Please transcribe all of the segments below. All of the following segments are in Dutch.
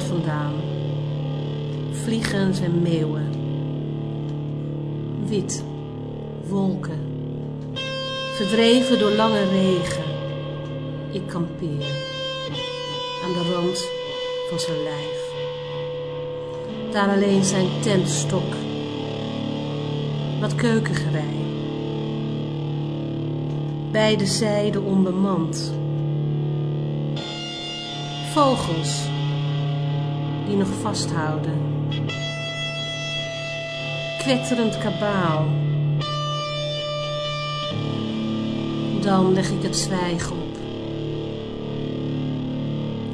vandaan. Vliegens en meeuwen. Wit, wolken. Verdreven door lange regen. Ik kampeer. Aan de rand van zijn lijf. Daar alleen zijn tentstok. Wat keukengerei. Beide zijden onbemand. Vogels die nog vasthouden. Kwetterend kabaal. Dan leg ik het zwijgen op.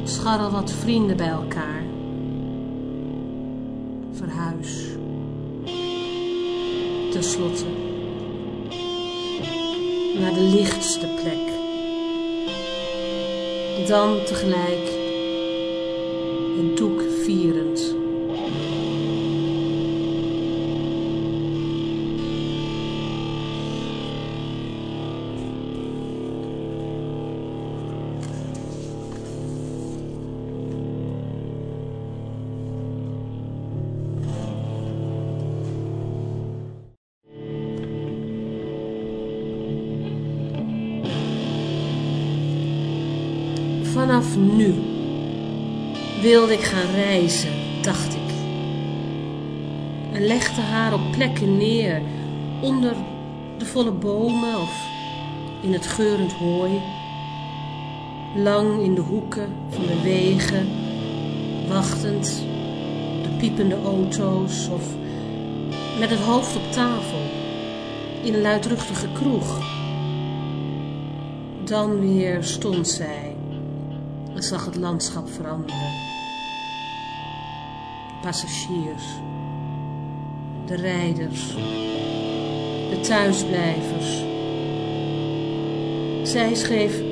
Scharrel wat vrienden bij elkaar. Verhuis. Ten slotte naar de lichtste plek. Dan tegelijk het doek Vanaf nu wilde ik gaan reizen, dacht ik. En legde haar op plekken neer, onder de volle bomen of in het geurend hooi. Lang in de hoeken van de wegen, wachtend op de piepende auto's of met het hoofd op tafel in een luidruchtige kroeg. Dan weer stond zij en zag het landschap veranderen. Passagiers, de rijders, de thuisblijvers. Zij schreef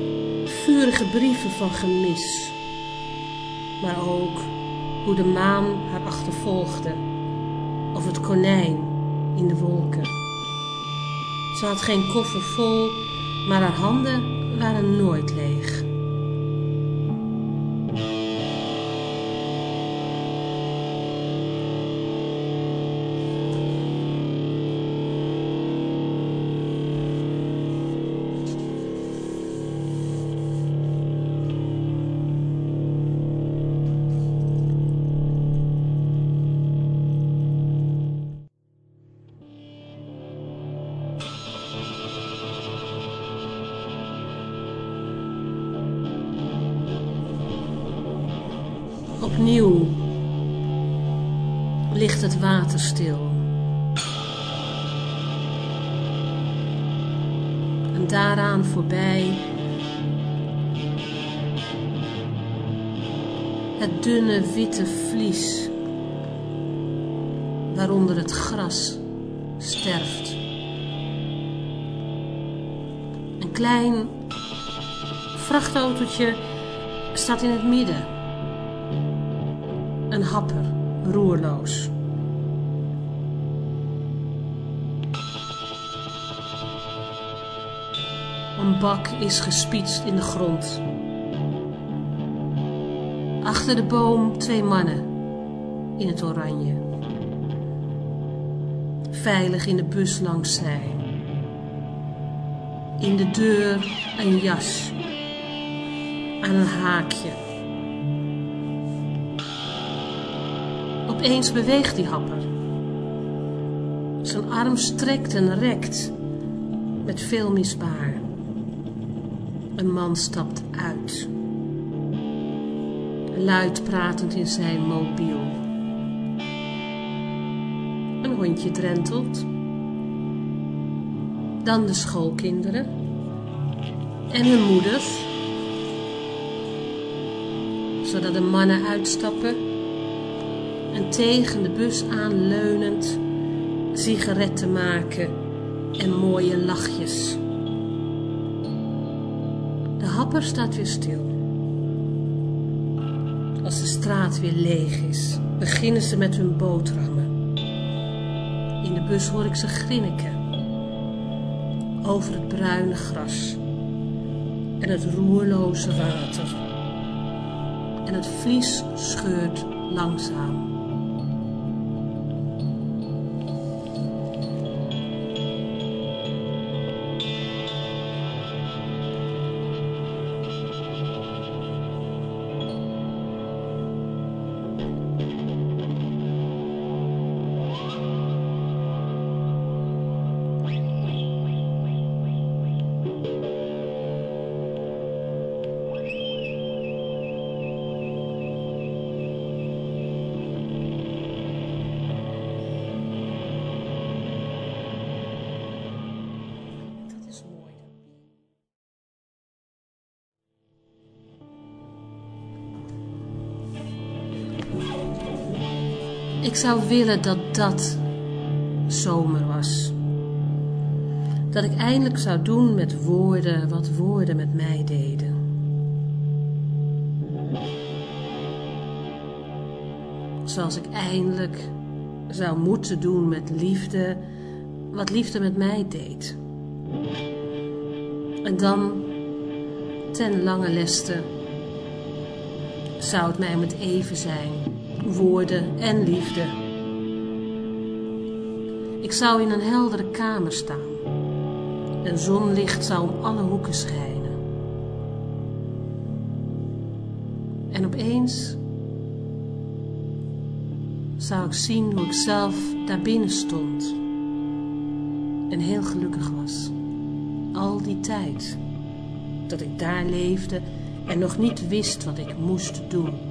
vurige brieven van gemis, maar ook hoe de maan haar achtervolgde of het konijn in de wolken. Ze had geen koffer vol, maar haar handen waren nooit leeg. Ligt het water stil. En daaraan voorbij het dunne witte vlies waaronder het gras sterft. Een klein vrachtautootje staat in het midden. Een happer, roerloos. Een bak is gespietst in de grond. Achter de boom twee mannen in het oranje. Veilig in de bus langs zij. In de deur een jas. Aan een haakje. Opeens beweegt die happer. Zijn arm strekt en rekt met veel misbaar. Een man stapt uit. Luid pratend in zijn mobiel. Een hondje drentelt. Dan de schoolkinderen. En hun moeders. Zodat de mannen uitstappen en tegen de bus aanleunend sigaretten maken en mooie lachjes. Staat weer stil. Als de straat weer leeg is, beginnen ze met hun boterhammen. In de bus hoor ik ze grinniken over het bruine gras en het roerloze water. en het vlies scheurt langzaam. Zou willen dat dat zomer was. Dat ik eindelijk zou doen met woorden wat woorden met mij deden. Zoals ik eindelijk zou moeten doen met liefde wat liefde met mij deed. En dan, ten lange leste, zou het mij met even zijn, woorden en liefde. Ik zou in een heldere kamer staan. Een zonlicht zou om alle hoeken schijnen. En opeens zou ik zien hoe ik zelf daar binnen stond en heel gelukkig was. Al die tijd dat ik daar leefde en nog niet wist wat ik moest doen.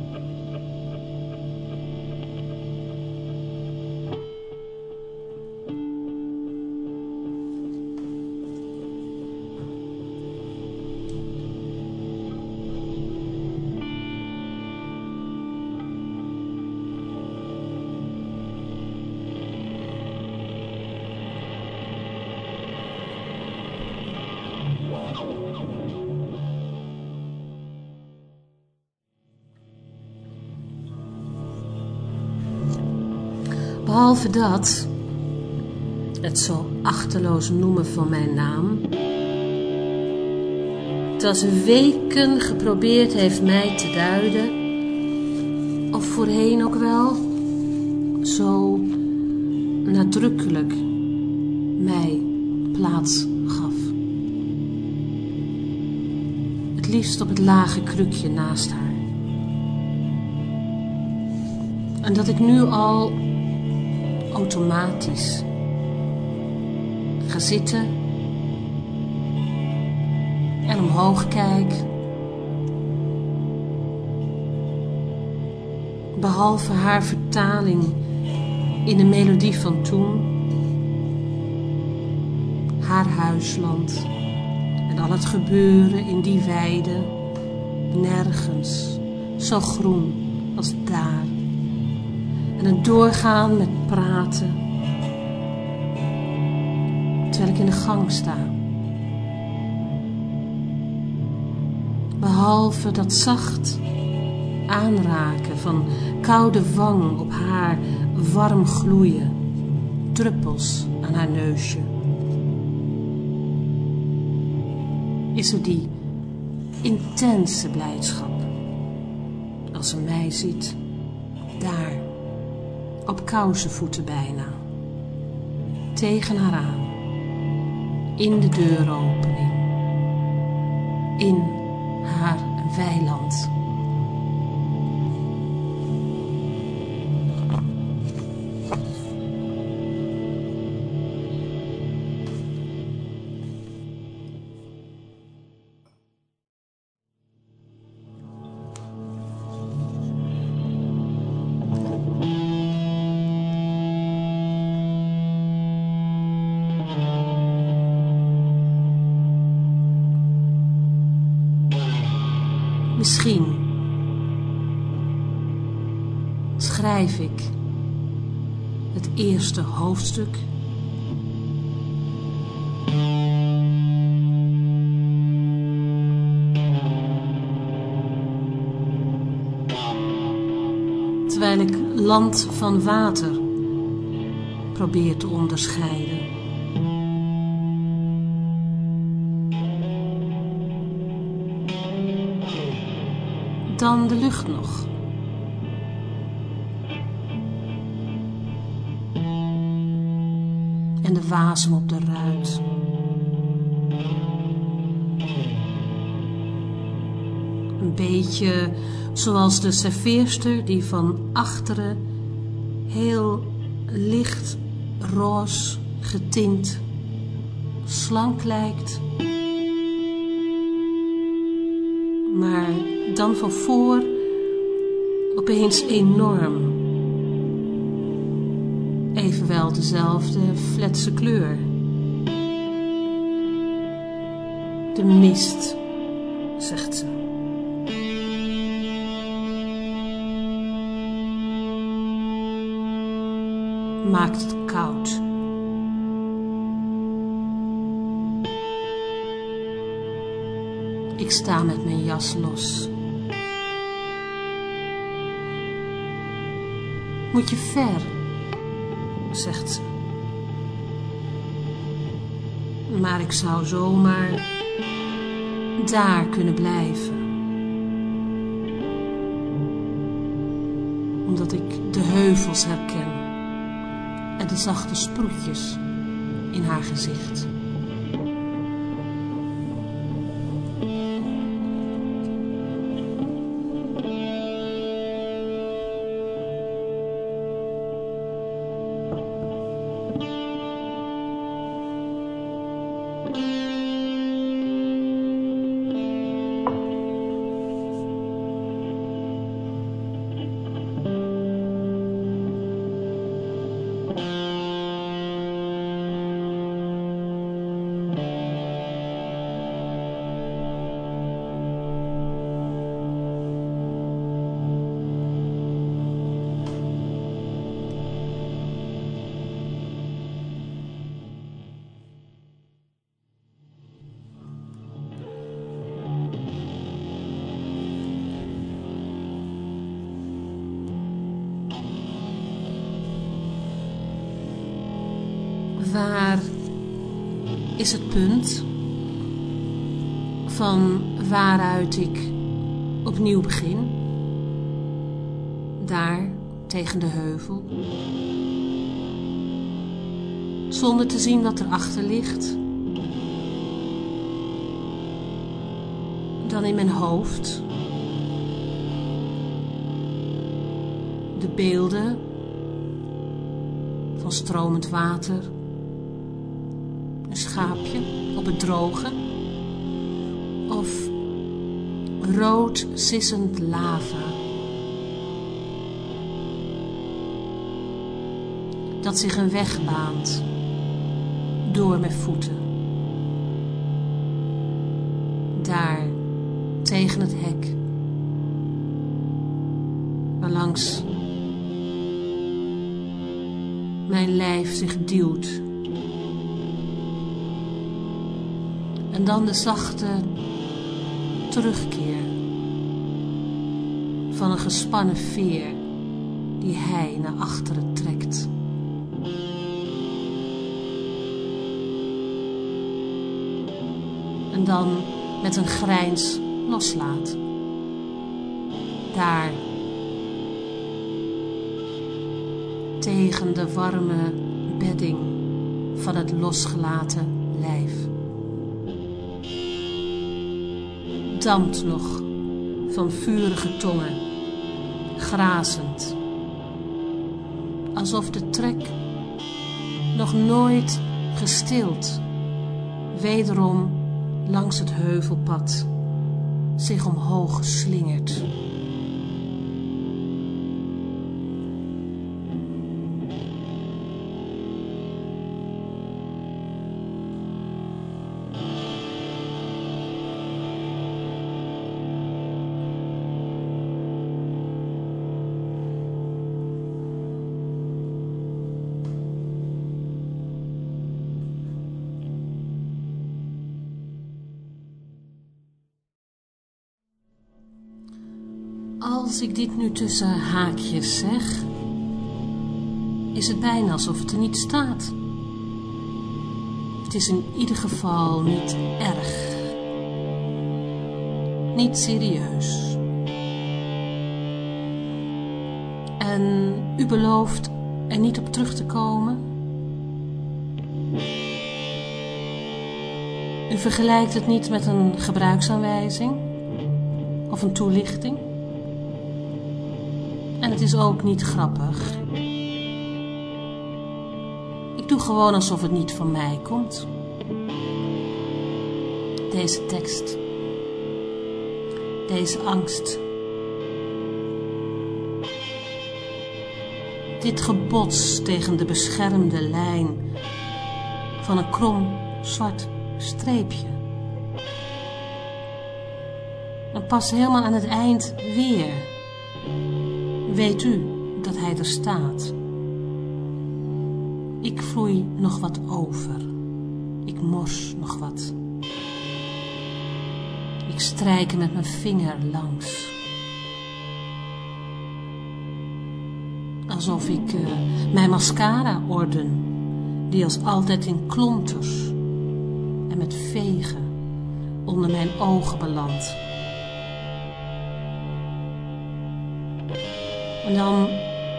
Behalve dat, het zo achterloos noemen van mijn naam, dat weken geprobeerd heeft mij te duiden, of voorheen ook wel, zo nadrukkelijk mij plaats gaf. Het liefst op het lage krukje naast haar. En dat ik nu al automatisch ga zitten en omhoog kijk. Behalve haar vertaling in de melodie van toen, haar huisland en al het gebeuren in die weide, nergens zo groen als daar. Het doorgaan met praten, terwijl ik in de gang sta. Behalve dat zacht aanraken van koude wang op haar warm gloeien, druppels aan haar neusje. Is er die intense blijdschap als ze mij ziet, daar, op kousenvoeten bijna, tegen haar aan, in de deuropening, in haar weiland. Misschien schrijf ik het eerste hoofdstuk. Terwijl ik land van water probeer te onderscheiden. Dan de lucht nog. En de wasem op de ruit. Een beetje zoals de serveerster die van achteren heel licht roze getint slank lijkt. Maar dan van voor opeens enorm. Evenwel dezelfde fletse kleur. De mist, zegt ze. Maakt het koud. Ik sta met mijn jas los. Moet je ver, zegt ze. Maar ik zou zomaar daar kunnen blijven. Omdat ik de heuvels herken en de zachte sproetjes in haar gezicht. Waar is het punt van waaruit ik opnieuw begin? Daar tegen de heuvel. Zonder te zien wat erachter ligt. Dan in mijn hoofd. De beelden van stromend water een schaapje op het droge of rood sissend lava. Dat zich een weg baant door mijn voeten. Daar tegen het hek, waarlangs mijn lijf zich duwt. Dan de zachte terugkeer van een gespannen veer die hij naar achteren trekt. En dan met een grijns loslaat. Daar tegen de warme bedding van het losgelaten lijf. Dampt nog van vurige tongen, grazend, alsof de trek nog nooit gestild, wederom langs het heuvelpad zich omhoog slingert. Als ik dit nu tussen haakjes zeg, is het bijna alsof het er niet staat. Het is in ieder geval niet erg. Niet serieus. En u belooft er niet op terug te komen? U vergelijkt het niet met een gebruiksaanwijzing of een toelichting. Het is ook niet grappig. Ik doe gewoon alsof het niet van mij komt. Deze tekst. Deze angst. Dit gebots tegen de beschermde lijn van een krom zwart streepje. En pas helemaal aan het eind weer. Weet u dat hij er staat. Ik vloei nog wat over. Ik mors nog wat. Ik strijk met mijn vinger langs. Alsof ik uh, mijn mascara orden, die als altijd in klonters en met vegen onder mijn ogen belandt. En dan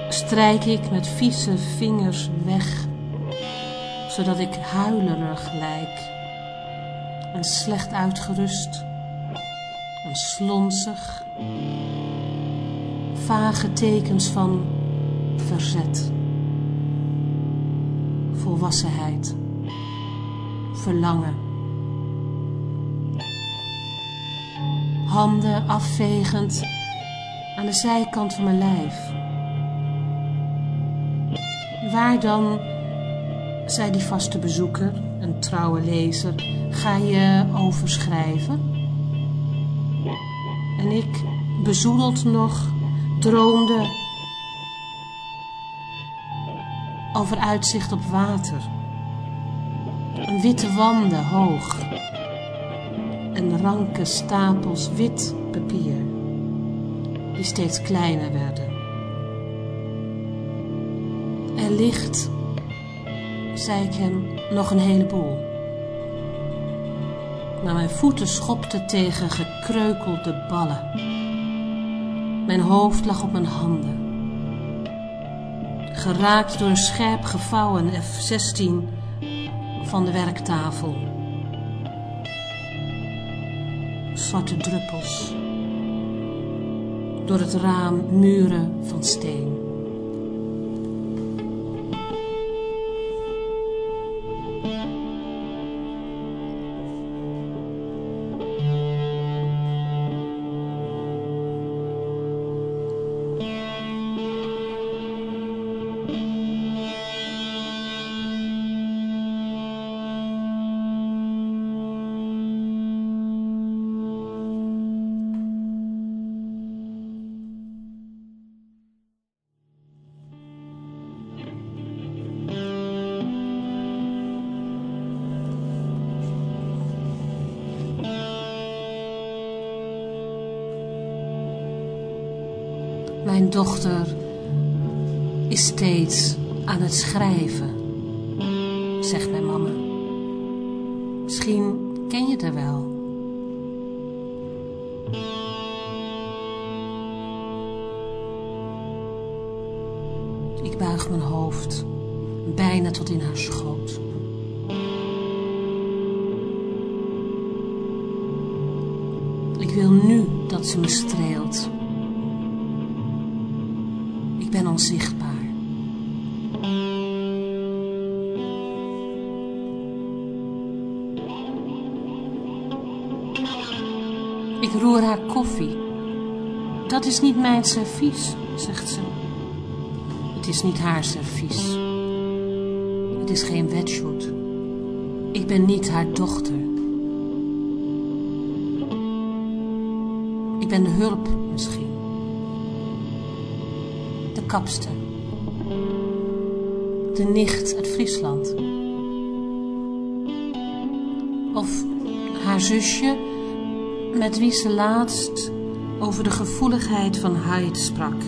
strijk ik met vieze vingers weg, zodat ik huilerig lijk en slecht uitgerust en slonsig. Vage tekens van verzet, volwassenheid, verlangen. Handen afvegend aan de zijkant van mijn lijf. Waar dan, zei die vaste bezoeker, een trouwe lezer, ga je over schrijven? En ik, bezoedeld nog, droomde over uitzicht op water. Een witte wanden hoog en ranke stapels wit papier die steeds kleiner werden. Er ligt, zei ik hem, nog een heleboel. Maar mijn voeten schopten tegen gekreukelde ballen. Mijn hoofd lag op mijn handen. Geraakt door een scherp gevouwen F-16 van de werktafel. Zwarte druppels door het raam muren van steen. Mijn dochter is steeds aan het schrijven, zegt mijn mama. Misschien ken je haar wel. Ik buig mijn hoofd bijna tot in haar schoot. Ik wil nu dat ze me streelt. Ik roer haar koffie. Dat is niet mijn servies, zegt ze. Het is niet haar servies. Het is geen wetshoot. Ik ben niet haar dochter. Ik ben de hulp misschien. De kapster. De nicht uit Friesland. Of haar zusje met wie ze laatst over de gevoeligheid van Hyde sprak.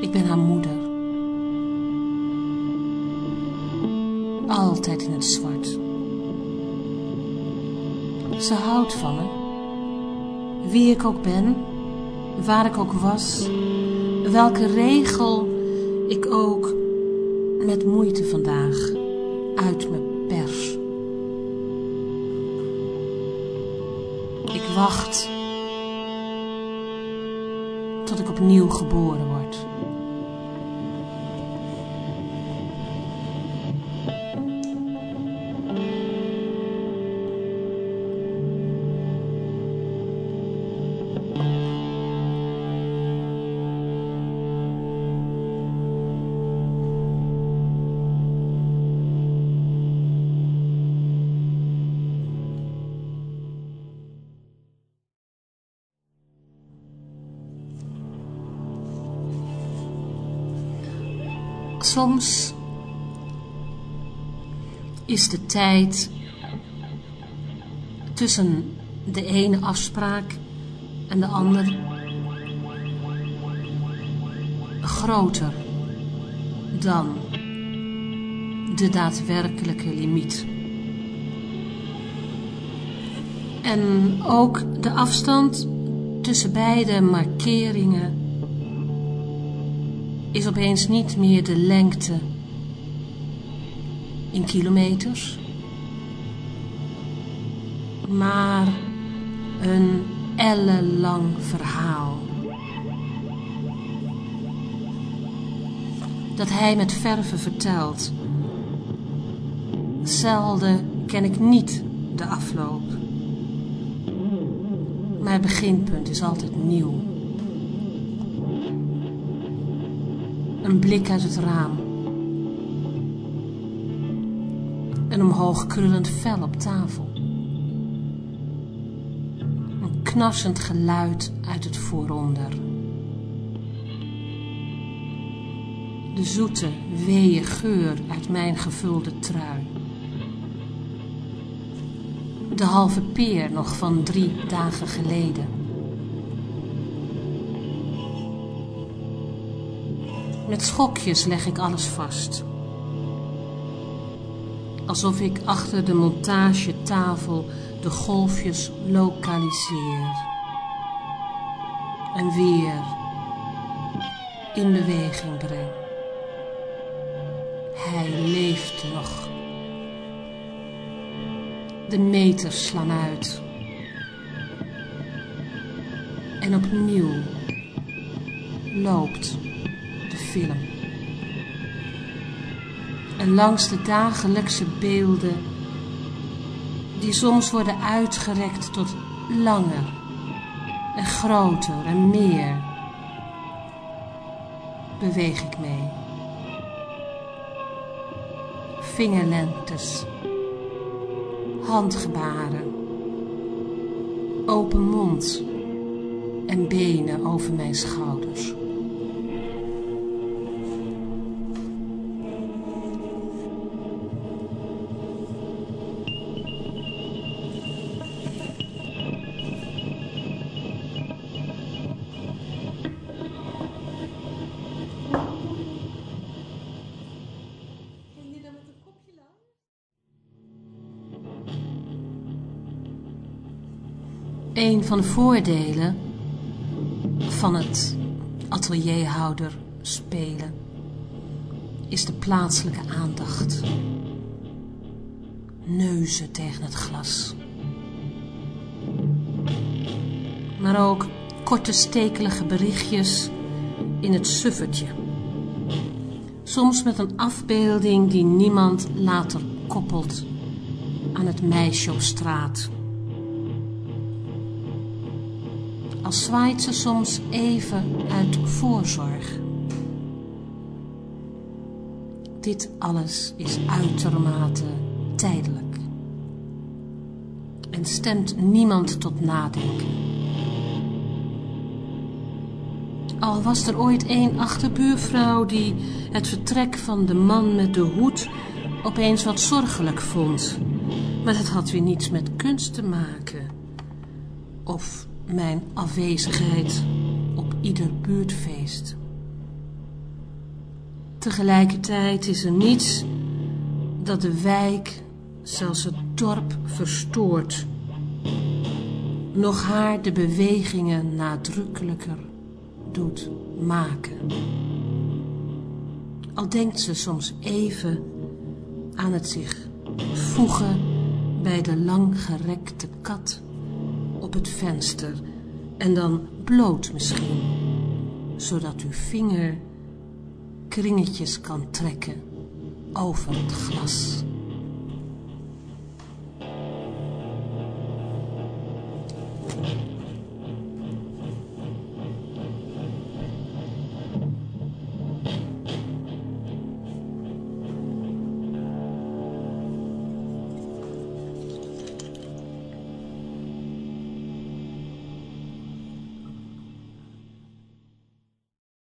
Ik ben haar moeder. Altijd in het zwart. Ze houdt van me. Wie ik ook ben, waar ik ook was, welke regel ik ook met moeite vandaag uit me pers. Ik wacht tot ik opnieuw geboren Soms is de tijd tussen de ene afspraak en de andere groter dan de daadwerkelijke limiet. En ook de afstand tussen beide markeringen is opeens niet meer de lengte in kilometers, maar een ellenlang verhaal. Dat hij met verve vertelt. Zelden ken ik niet de afloop. Het beginpunt is altijd nieuw. Een blik uit het raam. Een omhoog krullend vel op tafel. Een knarsend geluid uit het vooronder. De zoete, weeë geur uit mijn gevulde trui. De halve peer nog van drie dagen geleden. Met schokjes leg ik alles vast. Alsof ik achter de montagetafel de golfjes lokaliseer. En weer in beweging breng. Hij leeft nog. De meters slaan uit. En opnieuw loopt film. En langs de dagelijkse beelden, die soms worden uitgerekt tot langer en groter en meer, beweeg ik mee. Vingerlengtes, handgebaren, open mond en benen over mijn schouders. Een van de voordelen van het atelierhouder spelen is de plaatselijke aandacht. Neuzen tegen het glas. Maar ook korte stekelige berichtjes in het suffertje. Soms met een afbeelding die niemand later koppelt aan het meisje op straat. Als zwaait ze soms even uit voorzorg. Dit alles is uitermate tijdelijk en stemt niemand tot nadenken. Al was er ooit een achterbuurvrouw die het vertrek van de man met de hoed opeens wat zorgelijk vond. Maar dat had weer niets met kunst te maken. Of mijn afwezigheid op ieder buurtfeest. Tegelijkertijd is er niets dat de wijk, zelfs het dorp, verstoort. nog haar de bewegingen nadrukkelijker doet maken. Al denkt ze soms even aan het zich voegen bij de langgerekte kat op het venster en dan bloot misschien, zodat uw vinger kringetjes kan trekken over het glas.